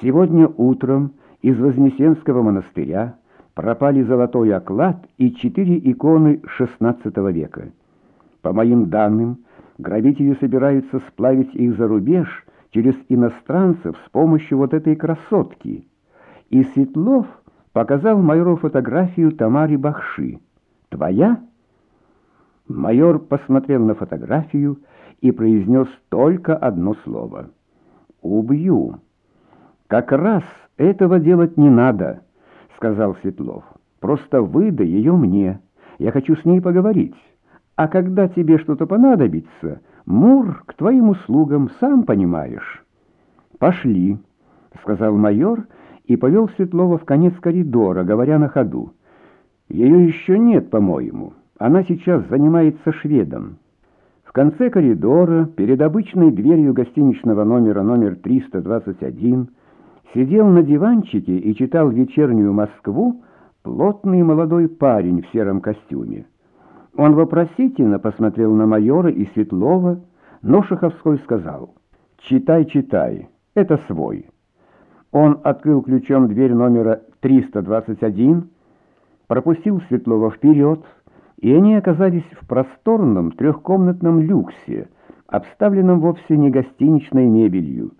Сегодня утром из Вознесенского монастыря пропали золотой оклад и четыре иконы XVI века. По моим данным, грабители собираются сплавить их за рубеж через иностранцев с помощью вот этой красотки. И Светлов показал майору фотографию Тамари Бахши. «Твоя?» Майор посмотрел на фотографию и произнес только одно слово. «Убью». «Как раз этого делать не надо», — сказал Светлов. «Просто выдай ее мне. Я хочу с ней поговорить. А когда тебе что-то понадобится, Мур к твоим услугам, сам понимаешь». «Пошли», — сказал майор и повел Светлова в конец коридора, говоря на ходу. «Ее еще нет, по-моему. Она сейчас занимается шведом». В конце коридора, перед обычной дверью гостиничного номера номер 321, сидел на диванчике и читал вечернюю Москву плотный молодой парень в сером костюме. Он вопросительно посмотрел на майора и Светлова, но Шаховской сказал «Читай, читай, это свой». Он открыл ключом дверь номера 321, пропустил Светлова вперед, и они оказались в просторном трехкомнатном люксе, обставленном вовсе не гостиничной мебелью.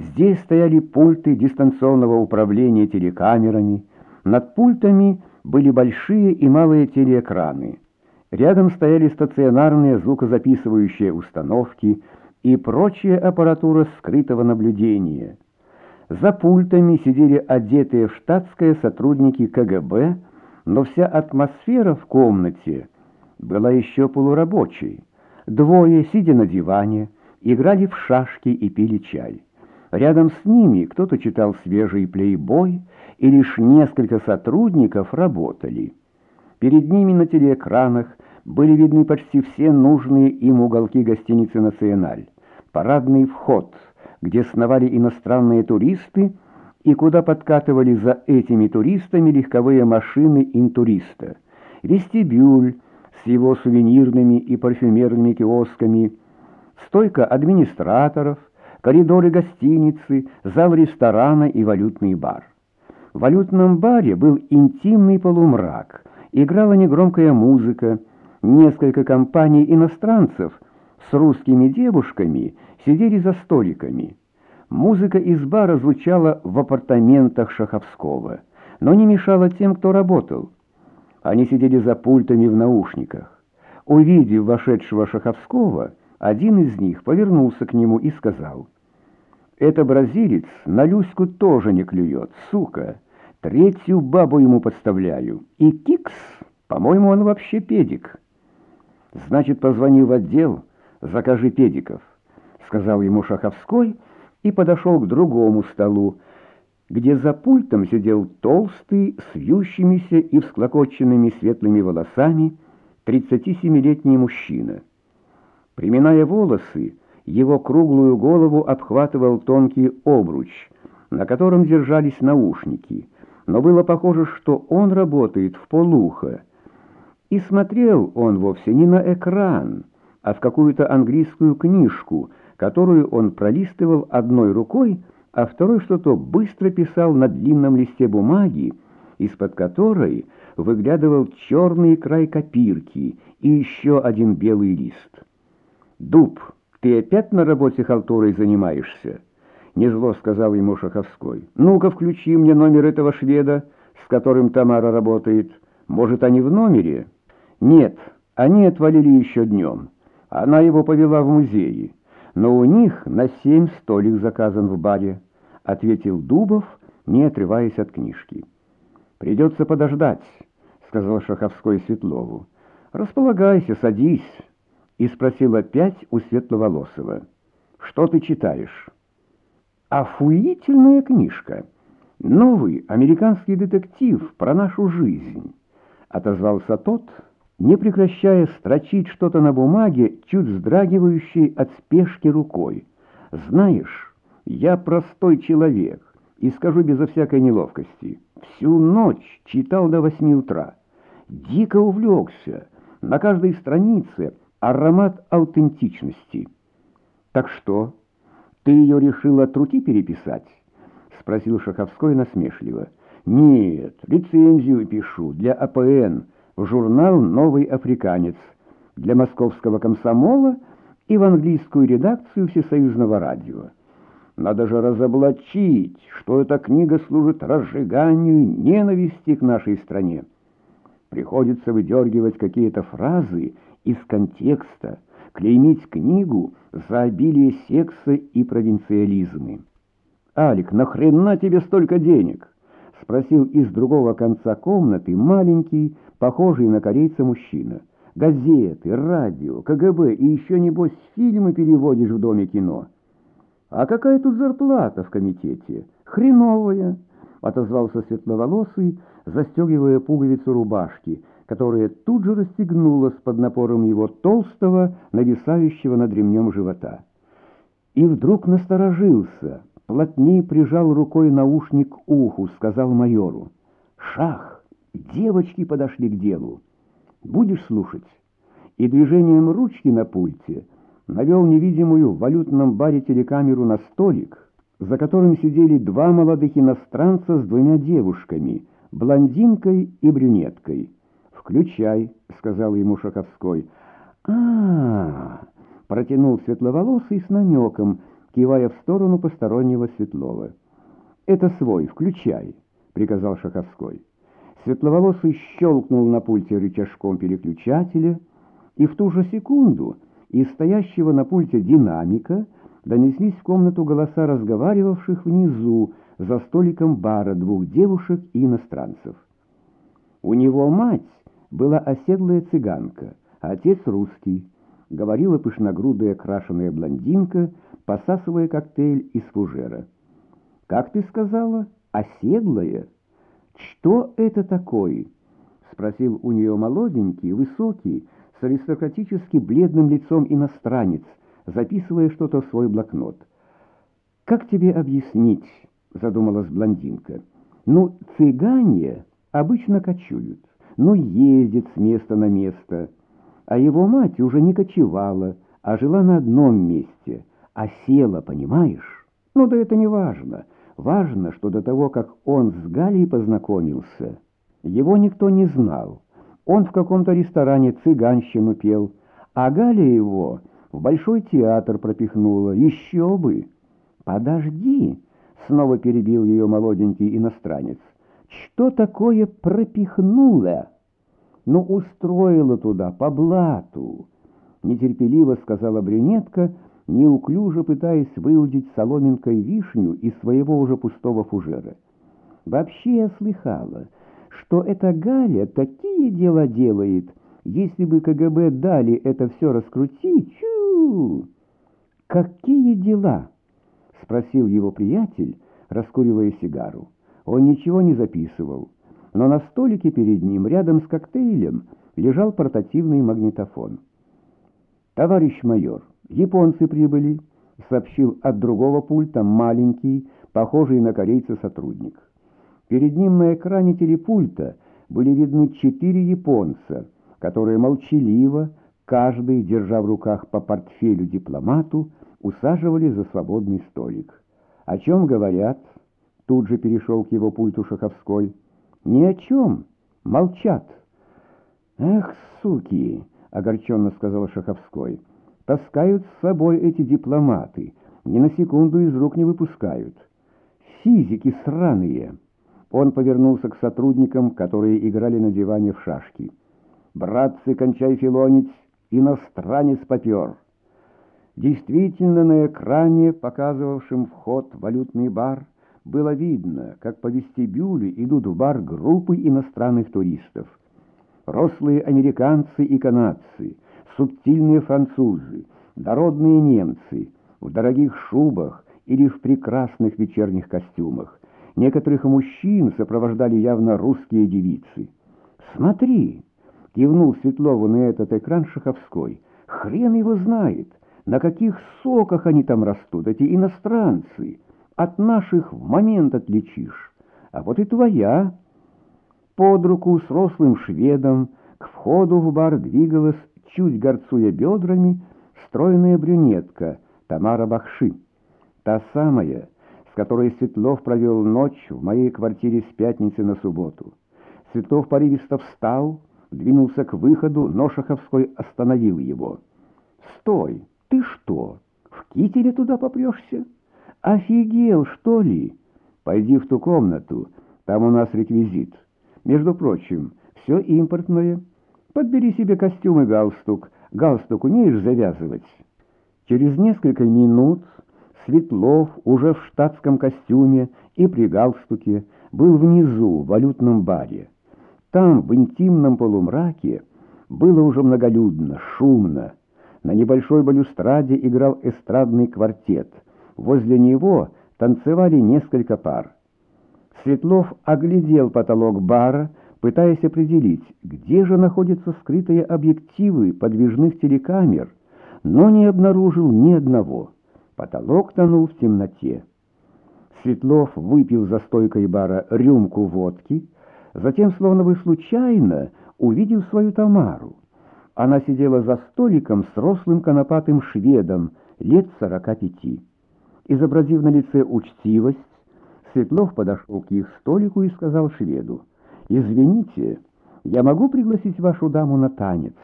Здесь стояли пульты дистанционного управления телекамерами, над пультами были большие и малые телеэкраны. Рядом стояли стационарные звукозаписывающие установки и прочая аппаратура скрытого наблюдения. За пультами сидели одетые в штатское сотрудники КГБ, но вся атмосфера в комнате была еще полурабочей. Двое, сидя на диване, играли в шашки и пили чай. Рядом с ними кто-то читал свежий плейбой, и лишь несколько сотрудников работали. Перед ними на телеэкранах были видны почти все нужные им уголки гостиницы «Националь», парадный вход, где сновали иностранные туристы, и куда подкатывали за этими туристами легковые машины интуриста, вестибюль с его сувенирными и парфюмерными киосками, стойка администраторов, коридоры гостиницы, зал ресторана и валютный бар. В валютном баре был интимный полумрак, играла негромкая музыка, несколько компаний иностранцев с русскими девушками сидели за столиками. Музыка из бара звучала в апартаментах Шаховского, но не мешала тем, кто работал. Они сидели за пультами в наушниках. Увидев вошедшего Шаховского, один из них повернулся к нему и сказал, «Это бразилец на Люську тоже не клюет, сука. Третью бабу ему подставляю. И кикс, по-моему, он вообще педик». «Значит, позвони в отдел, закажи педиков», — сказал ему Шаховской, — и подошел к другому столу, где за пультом сидел толстый, с вьющимися и всклокоченными светлыми волосами 37-летний мужчина. Приминая волосы, его круглую голову обхватывал тонкий обруч, на котором держались наушники, но было похоже, что он работает в полухо. И смотрел он вовсе не на экран, а в какую-то английскую книжку, которую он пролистывал одной рукой, а второй что-то быстро писал на длинном листе бумаги, из-под которой выглядывал черный край копирки и еще один белый лист. «Дуб, ты опять на работе халтурой занимаешься?» Незло сказал ему Шаховской. «Ну-ка, включи мне номер этого шведа, с которым Тамара работает. Может, они в номере?» «Нет, они отвалили еще днем. Она его повела в музее» но у них на семь столик заказан в баре», — ответил Дубов, не отрываясь от книжки. «Придется подождать», — сказал Шаховской Светлову. «Располагайся, садись», — и спросил опять у Светловолосова. «Что ты читаешь?» «Охуительная книжка. Новый американский детектив про нашу жизнь», — отозвался тот, — не прекращая строчить что-то на бумаге, чуть вздрагивающей от спешки рукой. «Знаешь, я простой человек, и скажу безо всякой неловкости. Всю ночь читал до восьми утра. Дико увлекся. На каждой странице аромат аутентичности. Так что, ты ее решила от руки переписать?» —— спросил Шаховской насмешливо. «Нет, лицензию пишу для АПН, в журнал «Новый африканец», для московского комсомола и в английскую редакцию Всесоюзного радио. Надо же разоблачить, что эта книга служит разжиганию ненависти к нашей стране. Приходится выдергивать какие-то фразы из контекста, клеймить книгу за обилие секса и провинциализмы. «Алик, нахрена тебе столько денег?» — спросил из другого конца комнаты маленький, похожий на корейца мужчина. «Газеты, радио, КГБ и еще, небось, фильмы переводишь в Доме кино». «А какая тут зарплата в комитете?» «Хреновая», — отозвался светловолосый, застегивая пуговицу рубашки, которая тут же расстегнулась под напором его толстого, нависающего над ремнем живота. И вдруг насторожился — плотнее прижал рукой наушник уху, сказал майору. «Шах! Девочки подошли к делу. Будешь слушать?» И движением ручки на пульте навел невидимую в валютном баре телекамеру на столик, за которым сидели два молодых иностранца с двумя девушками, блондинкой и брюнеткой. «Включай», — сказал ему Шаковской. а, -а, -а протянул светловолосый с намеком, кивая в сторону постороннего Светлова. «Это свой, включай», — приказал Шаховской. Светловолосый щелкнул на пульте рычажком переключателя, и в ту же секунду из стоящего на пульте динамика донеслись в комнату голоса разговаривавших внизу за столиком бара двух девушек и иностранцев. У него мать была оседлая цыганка, а отец русский, говорила пышногрудая крашеная блондинка, посасывая коктейль из фужера. «Как ты сказала? Оседлая? Что это такое?» — спросил у нее молоденький, высокий, с аристократически бледным лицом иностранец, записывая что-то в свой блокнот. «Как тебе объяснить?» — задумалась блондинка. «Ну, цыгане обычно кочуют, ну, ездят с места на место» а его мать уже не кочевала, а жила на одном месте, а села, понимаешь? Ну да это не важно. Важно, что до того, как он с Галей познакомился, его никто не знал. Он в каком-то ресторане цыганщину пел, а Галя его в большой театр пропихнула. Еще бы! Подожди! Снова перебил ее молоденький иностранец. Что такое пропихнула? Ну, устроила туда, по блату. Нетерпеливо сказала брюнетка, неуклюже пытаясь выудить соломинкой вишню из своего уже пустого фужера. Вообще я слыхала, что эта Галя такие дела делает, если бы КГБ дали это все раскрутить, чу! Какие дела? Спросил его приятель, раскуривая сигару. Он ничего не записывал но на столике перед ним, рядом с коктейлем, лежал портативный магнитофон. «Товарищ майор, японцы прибыли», — сообщил от другого пульта маленький, похожий на корейца сотрудник. Перед ним на экране телепульта были видны четыре японца, которые молчаливо, каждый, держа в руках по портфелю дипломату, усаживали за свободный столик. «О чем говорят?» Тут же перешел к его пульту Шаховской. «Ни о чем. Молчат». «Эх, суки!» — огорченно сказал Шаховской. «Таскают с собой эти дипломаты, ни на секунду из рук не выпускают. Физики сраные!» Он повернулся к сотрудникам, которые играли на диване в шашки. «Братцы, кончай филонить, иностранец попер!» Действительно, на экране, показывавшем вход в валютный бар, было видно, как по вестибюлю идут в бар группы иностранных туристов. Рослые американцы и канадцы, субтильные французы, дородные немцы в дорогих шубах или в прекрасных вечерних костюмах. Некоторых мужчин сопровождали явно русские девицы. «Смотри!» — кивнул Светлову на этот экран Шаховской. «Хрен его знает, на каких соках они там растут, эти иностранцы!» От наших в момент отличишь. А вот и твоя. Под руку с рослым шведом к входу в бар двигалась, чуть горцуя бедрами, стройная брюнетка Тамара Бахши. Та самая, с которой Светлов провел ночь в моей квартире с пятницы на субботу. Светлов порывисто встал, двинулся к выходу, но Шаховской остановил его. «Стой! Ты что, в кителе туда попрешься? Офигел, что ли? Пойди в ту комнату, там у нас реквизит. Между прочим, все импортное. Подбери себе костюм и галстук. Галстук умеешь завязывать?» Через несколько минут Светлов уже в штатском костюме и при галстуке был внизу, в валютном баре. Там, в интимном полумраке, было уже многолюдно, шумно. На небольшой балюстраде играл эстрадный квартет. Возле него танцевали несколько пар. Светлов оглядел потолок бара, пытаясь определить, где же находятся скрытые объективы подвижных телекамер, но не обнаружил ни одного. Потолок тонул в темноте. Светлов выпил за стойкой бара рюмку водки, затем, словно бы случайно, увидел свою Тамару. Она сидела за столиком с рослым конопатым шведом лет сорока пяти. Изобразив на лице учтивость, Светлов подошел к их столику и сказал шведу, «Извините, я могу пригласить вашу даму на танец?»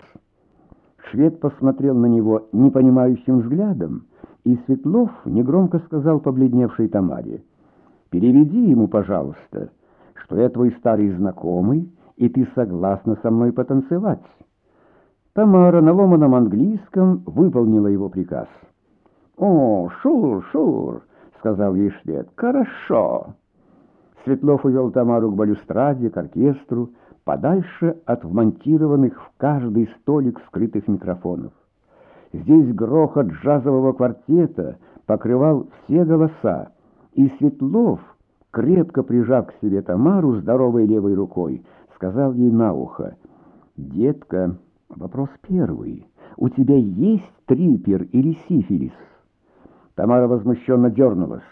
Швед посмотрел на него непонимающим взглядом, и Светлов негромко сказал побледневшей Тамаре, «Переведи ему, пожалуйста, что я твой старый знакомый, и ты согласна со мной потанцевать». Тамара на ломаном английском выполнила его приказ. «О, шур, шур!» — сказал ей швед. «Хорошо!» Светлов увел Тамару к балюстраде, к оркестру, подальше от вмонтированных в каждый столик скрытых микрофонов. Здесь грохот джазового квартета покрывал все голоса, и Светлов, крепко прижав к себе Тамару здоровой левой рукой, сказал ей на ухо, «Детка, вопрос первый. У тебя есть трипер или сифилис?» Тамара возмущенно дернулась,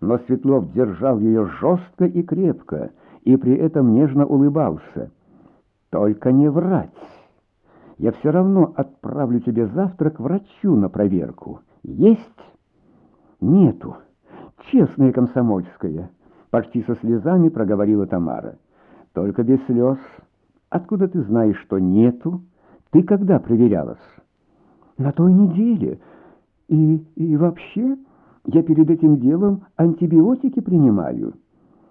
но Светлов держал ее жестко и крепко, и при этом нежно улыбался. «Только не врать!» Я все равно отправлю тебе завтра к врачу на проверку. Есть? Нету. Честная комсомольская. Почти со слезами проговорила Тамара. Только без слез. Откуда ты знаешь, что нету? Ты когда проверялась? На той неделе. И, и вообще, я перед этим делом антибиотики принимаю.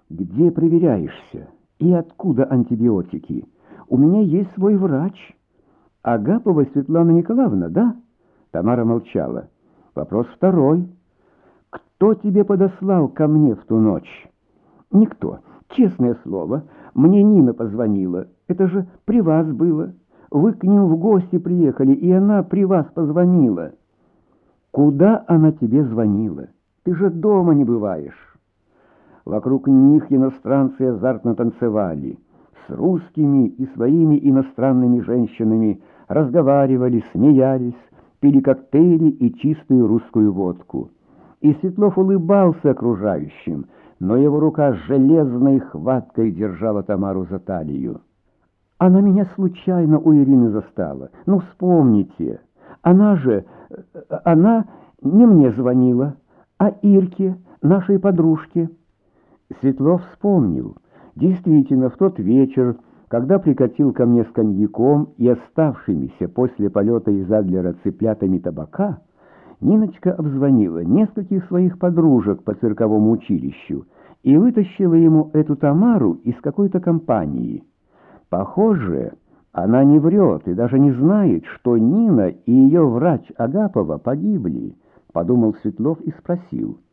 Где проверяешься? И откуда антибиотики? У меня есть свой врач. Агапова Светлана Николаевна, да? Тамара молчала. Вопрос второй. Кто тебе подослал ко мне в ту ночь? Никто. Честное слово, мне Нина позвонила. Это же при вас было. Вы к ним в гости приехали, и она при вас позвонила. Куда она тебе звонила? Ты же дома не бываешь. Вокруг них иностранцы азартно танцевали. С русскими и своими иностранными женщинами – разговаривали, смеялись, пили коктейли и чистую русскую водку. И Светлов улыбался окружающим, но его рука железной хваткой держала Тамару за талию. Она меня случайно у Ирины застала. Ну, вспомните, она же, она не мне звонила, а Ирке, нашей подружке. Светлов вспомнил. Действительно, в тот вечер когда прикатил ко мне с коньяком и оставшимися после полета из Адлера цыплятами табака, Ниночка обзвонила нескольких своих подружек по цирковому училищу и вытащила ему эту Тамару из какой-то компании. Похоже, она не врет и даже не знает, что Нина и ее врач Агапова погибли, подумал Светлов и спросил —